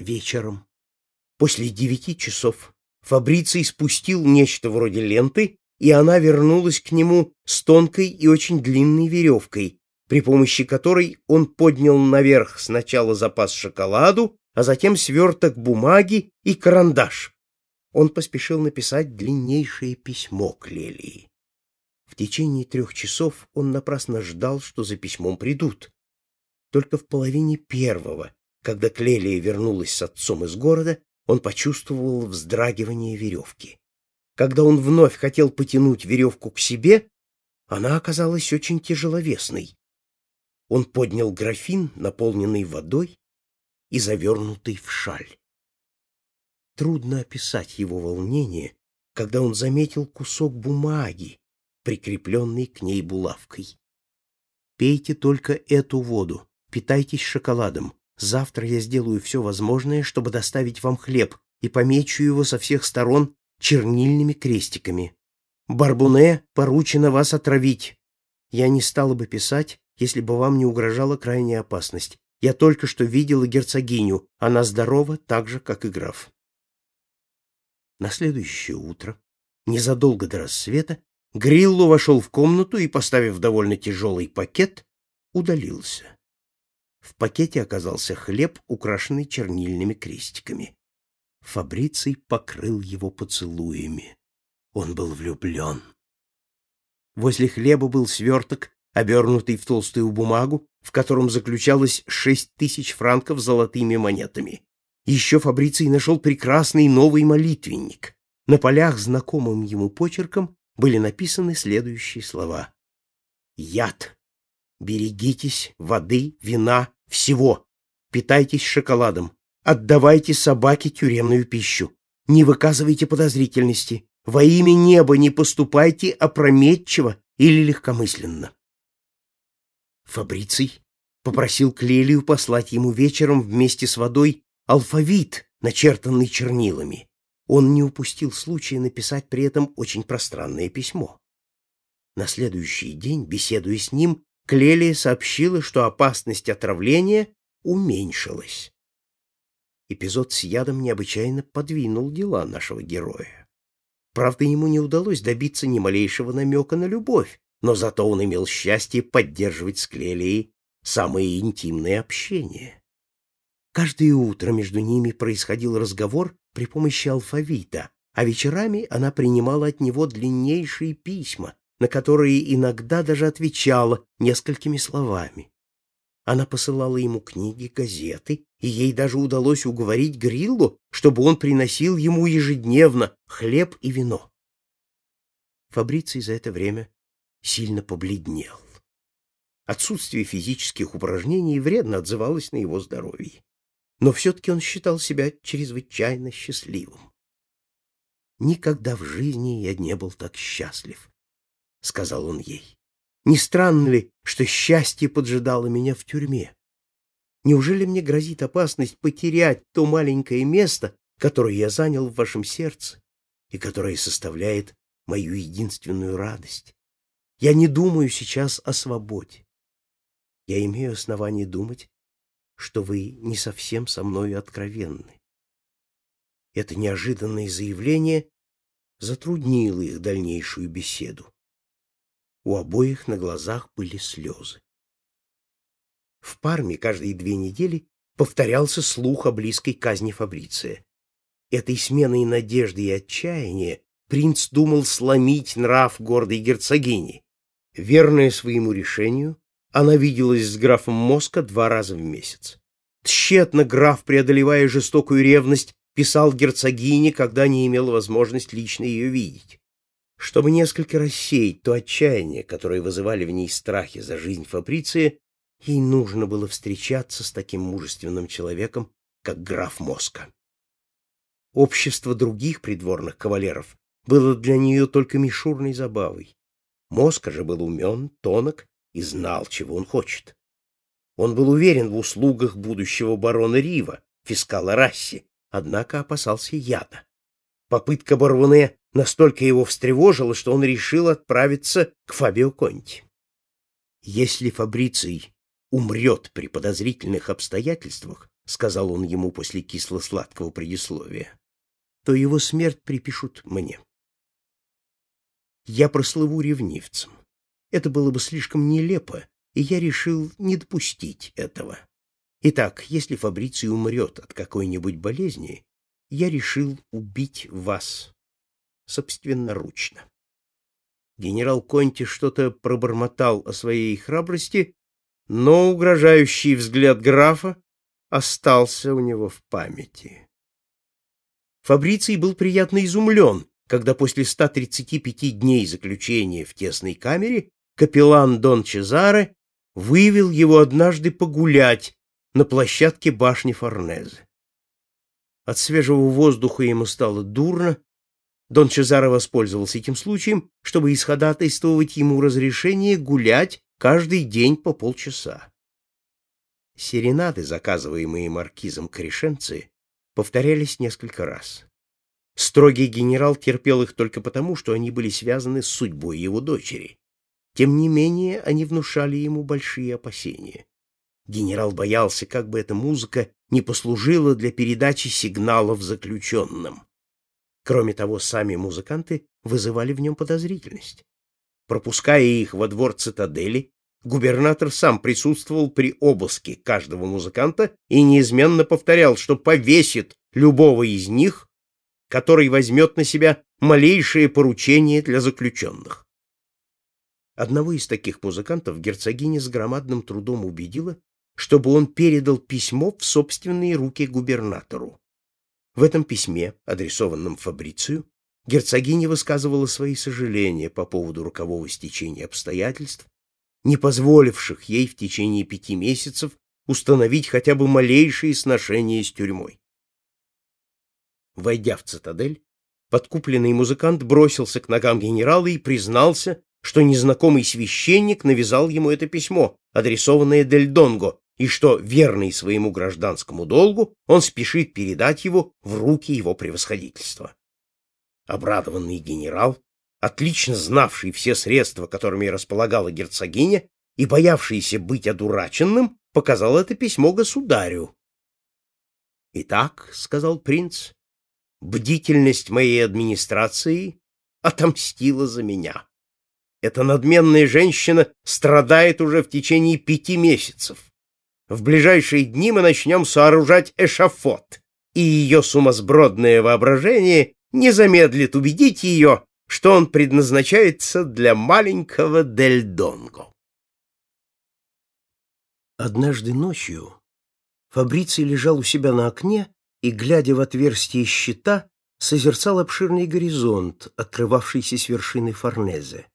вечером. После девяти часов Фабриций спустил нечто вроде ленты, и она вернулась к нему с тонкой и очень длинной веревкой, при помощи которой он поднял наверх сначала запас шоколаду, а затем сверток бумаги и карандаш. Он поспешил написать длиннейшее письмо к Лелии. В течение трех часов он напрасно ждал, что за письмом придут. Только в половине первого, когда Клелия вернулась с отцом из города, он почувствовал вздрагивание веревки. Когда он вновь хотел потянуть веревку к себе, она оказалась очень тяжеловесной. Он поднял графин, наполненный водой и завернутый в шаль. Трудно описать его волнение, когда он заметил кусок бумаги, прикрепленный к ней булавкой. «Пейте только эту воду, питайтесь шоколадом. Завтра я сделаю все возможное, чтобы доставить вам хлеб, и помечу его со всех сторон чернильными крестиками. Барбуне поручено вас отравить. Я не стала бы писать, если бы вам не угрожала крайняя опасность. Я только что видела герцогиню. Она здорова, так же, как и граф. На следующее утро, незадолго до рассвета, Грилло вошел в комнату и, поставив довольно тяжелый пакет, удалился. В пакете оказался хлеб, украшенный чернильными крестиками. Фабриций покрыл его поцелуями. Он был влюблен. Возле хлеба был сверток, обернутый в толстую бумагу, в котором заключалось шесть тысяч франков золотыми монетами. Еще Фабриций нашел прекрасный новый молитвенник. На полях, знакомым ему почерком, были написаны следующие слова. «Яд. Берегитесь воды, вина, всего. Питайтесь шоколадом. Отдавайте собаке тюремную пищу. Не выказывайте подозрительности. Во имя неба не поступайте опрометчиво или легкомысленно. Фабриций попросил Клелию послать ему вечером вместе с водой алфавит, начертанный чернилами. Он не упустил случая написать при этом очень пространное письмо. На следующий день, беседуя с ним, Клелия сообщила, что опасность отравления уменьшилась. Эпизод с ядом необычайно подвинул дела нашего героя. Правда, ему не удалось добиться ни малейшего намека на любовь, но зато он имел счастье поддерживать с Клелией самое интимное общение. Каждое утро между ними происходил разговор при помощи алфавита, а вечерами она принимала от него длиннейшие письма, на которые иногда даже отвечала несколькими словами. Она посылала ему книги, газеты, и ей даже удалось уговорить Гриллу, чтобы он приносил ему ежедневно хлеб и вино. Фабриций за это время сильно побледнел. Отсутствие физических упражнений вредно отзывалось на его здоровье. Но все-таки он считал себя чрезвычайно счастливым. Никогда в жизни я не был так счастлив. — сказал он ей. «Не странно ли, что счастье поджидало меня в тюрьме? Неужели мне грозит опасность потерять то маленькое место, которое я занял в вашем сердце и которое составляет мою единственную радость? Я не думаю сейчас о свободе. Я имею основание думать, что вы не совсем со мною откровенны. Это неожиданное заявление затруднило их дальнейшую беседу. У обоих на глазах были слезы. В Парме каждые две недели повторялся слух о близкой казни Фабриция. Этой сменой надежды и отчаяния принц думал сломить нрав гордой герцогини. Верная своему решению, она виделась с графом Моска два раза в месяц. Тщетно граф, преодолевая жестокую ревность, писал герцогине, когда не имел возможность лично ее видеть. Чтобы несколько рассеять то отчаяние, которое вызывали в ней страхи за жизнь Фабриции, ей нужно было встречаться с таким мужественным человеком, как граф Моска. Общество других придворных кавалеров было для нее только мишурной забавой. Моска же был умен, тонок и знал, чего он хочет. Он был уверен в услугах будущего барона Рива, фискала Расси, однако опасался яда. Попытка Барвуне настолько его встревожила, что он решил отправиться к Фабио Конти. Если Фабриций умрет при подозрительных обстоятельствах, сказал он ему после кисло-сладкого предисловия, то его смерть припишут мне. Я прослыву ревнивцем. Это было бы слишком нелепо, и я решил не допустить этого. Итак, если Фабриций умрет от какой-нибудь болезни, я решил убить вас собственноручно. Генерал Конти что-то пробормотал о своей храбрости, но угрожающий взгляд графа остался у него в памяти. Фабриций был приятно изумлен, когда после 135 дней заключения в тесной камере капеллан Дон Чезаре вывел его однажды погулять на площадке башни Форнезе. От свежего воздуха ему стало дурно, Дон Чезаро воспользовался этим случаем, чтобы исходатайствовать ему разрешение гулять каждый день по полчаса. Серенады, заказываемые маркизом Крешенци, повторялись несколько раз. Строгий генерал терпел их только потому, что они были связаны с судьбой его дочери. Тем не менее, они внушали ему большие опасения. Генерал боялся, как бы эта музыка не послужила для передачи сигналов заключенным. Кроме того, сами музыканты вызывали в нем подозрительность. Пропуская их во двор цитадели, губернатор сам присутствовал при обыске каждого музыканта и неизменно повторял, что повесит любого из них, который возьмет на себя малейшее поручение для заключенных. Одного из таких музыкантов герцогиня с громадным трудом убедила, чтобы он передал письмо в собственные руки губернатору. В этом письме, адресованном Фабрицию, герцогиня высказывала свои сожаления по поводу рокового стечения обстоятельств, не позволивших ей в течение пяти месяцев установить хотя бы малейшие сношения с тюрьмой. Войдя в цитадель, подкупленный музыкант бросился к ногам генерала и признался, что незнакомый священник навязал ему это письмо, адресованное Дель Донго, и что, верный своему гражданскому долгу, он спешит передать его в руки его превосходительства. Обрадованный генерал, отлично знавший все средства, которыми располагала герцогиня, и боявшийся быть одураченным, показал это письмо государю. «Итак», — сказал принц, — «бдительность моей администрации отомстила за меня. Эта надменная женщина страдает уже в течение пяти месяцев. В ближайшие дни мы начнем сооружать эшафот, и ее сумасбродное воображение не замедлит убедить ее, что он предназначается для маленького Дель Донго. Однажды ночью Фабриций лежал у себя на окне и, глядя в отверстие щита, созерцал обширный горизонт, открывавшийся с вершины Форнезе.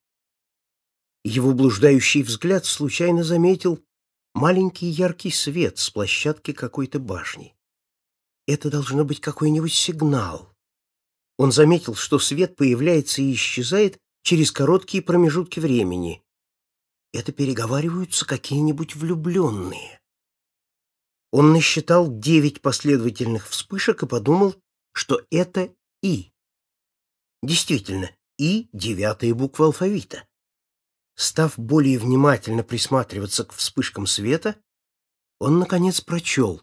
Его блуждающий взгляд случайно заметил маленький яркий свет с площадки какой-то башни. Это должно быть какой-нибудь сигнал. Он заметил, что свет появляется и исчезает через короткие промежутки времени. Это переговариваются какие-нибудь влюбленные. Он насчитал девять последовательных вспышек и подумал, что это «и». Действительно, «и» — девятая буква алфавита. Став более внимательно присматриваться к вспышкам света, он, наконец, прочел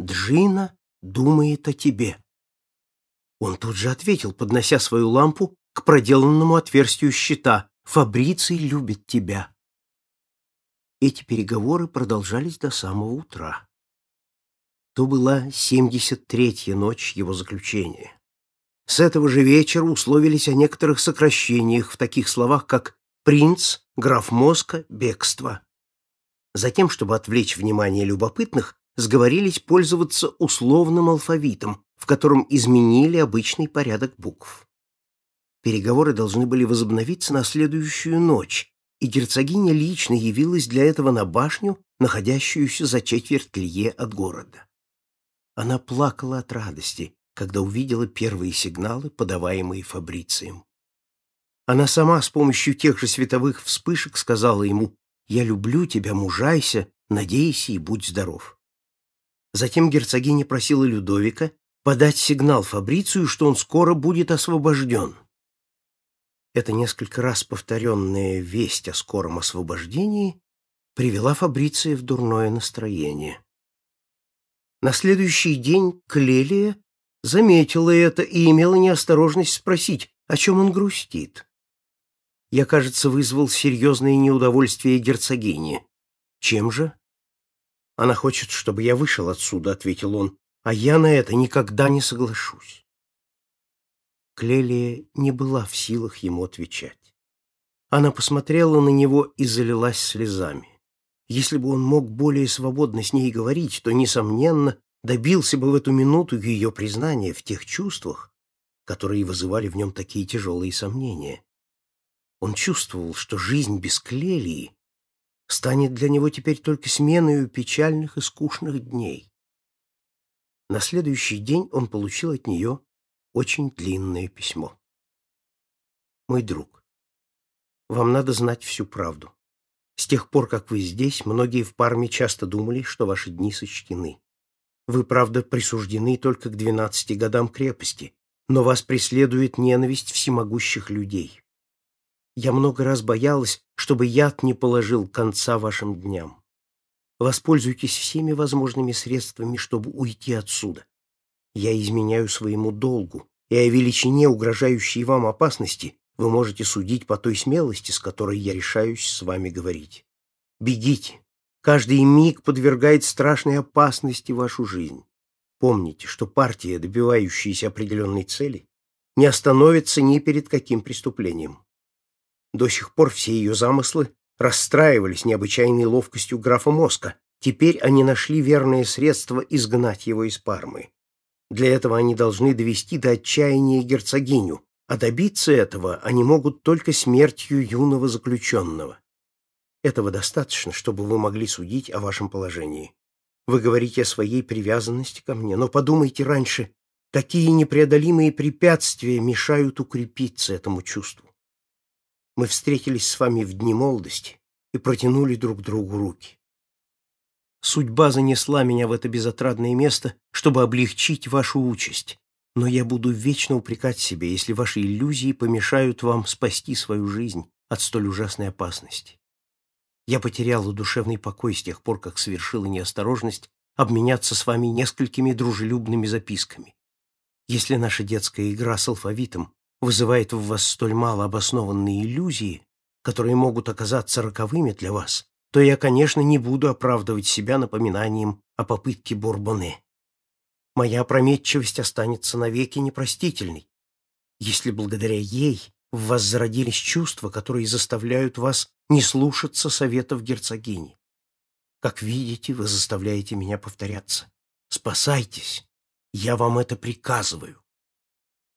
«Джина думает о тебе». Он тут же ответил, поднося свою лампу к проделанному отверстию щита «Фабриций любит тебя». Эти переговоры продолжались до самого утра. То была 73-я ночь его заключения. С этого же вечера условились о некоторых сокращениях в таких словах, как принц, граф Моска, бегство. Затем, чтобы отвлечь внимание любопытных, сговорились пользоваться условным алфавитом, в котором изменили обычный порядок букв. Переговоры должны были возобновиться на следующую ночь, и герцогиня лично явилась для этого на башню, находящуюся за четверть лье от города. Она плакала от радости, когда увидела первые сигналы, подаваемые Фабрицием. Она сама с помощью тех же световых вспышек сказала ему «Я люблю тебя, мужайся, надейся и будь здоров». Затем герцогиня просила Людовика подать сигнал Фабрицию, что он скоро будет освобожден. Эта несколько раз повторенная весть о скором освобождении привела Фабриция в дурное настроение. На следующий день Клелия заметила это и имела неосторожность спросить, о чем он грустит. Я, кажется, вызвал серьезное неудовольствие герцогини. Чем же? Она хочет, чтобы я вышел отсюда, — ответил он, — а я на это никогда не соглашусь. Клелия не была в силах ему отвечать. Она посмотрела на него и залилась слезами. Если бы он мог более свободно с ней говорить, то, несомненно, добился бы в эту минуту ее признания в тех чувствах, которые вызывали в нем такие тяжелые сомнения. Он чувствовал, что жизнь без Клелии станет для него теперь только сменой печальных и скучных дней. На следующий день он получил от нее очень длинное письмо. «Мой друг, вам надо знать всю правду. С тех пор, как вы здесь, многие в Парме часто думали, что ваши дни сочтены. Вы, правда, присуждены только к двенадцати годам крепости, но вас преследует ненависть всемогущих людей. Я много раз боялась, чтобы яд не положил конца вашим дням. Воспользуйтесь всеми возможными средствами, чтобы уйти отсюда. Я изменяю своему долгу, и о величине угрожающей вам опасности вы можете судить по той смелости, с которой я решаюсь с вами говорить. Бегите. Каждый миг подвергает страшной опасности вашу жизнь. Помните, что партия, добивающаяся определенной цели, не остановится ни перед каким преступлением. До сих пор все ее замыслы расстраивались необычайной ловкостью графа Моска. Теперь они нашли верное средство изгнать его из Пармы. Для этого они должны довести до отчаяния герцогиню, а добиться этого они могут только смертью юного заключенного. Этого достаточно, чтобы вы могли судить о вашем положении. Вы говорите о своей привязанности ко мне, но подумайте раньше, какие непреодолимые препятствия мешают укрепиться этому чувству. Мы встретились с вами в дни молодости и протянули друг другу руки. Судьба занесла меня в это безотрадное место, чтобы облегчить вашу участь, но я буду вечно упрекать себя, если ваши иллюзии помешают вам спасти свою жизнь от столь ужасной опасности. Я потеряла душевный покой с тех пор, как совершила неосторожность обменяться с вами несколькими дружелюбными записками. Если наша детская игра с алфавитом вызывает в вас столь мало обоснованные иллюзии, которые могут оказаться роковыми для вас, то я, конечно, не буду оправдывать себя напоминанием о попытке Бурбоне моя опрометчивость останется навеки непростительной, если благодаря ей в вас зародились чувства, которые заставляют вас не слушаться советов герцогини. Как видите, вы заставляете меня повторяться. Спасайтесь, я вам это приказываю.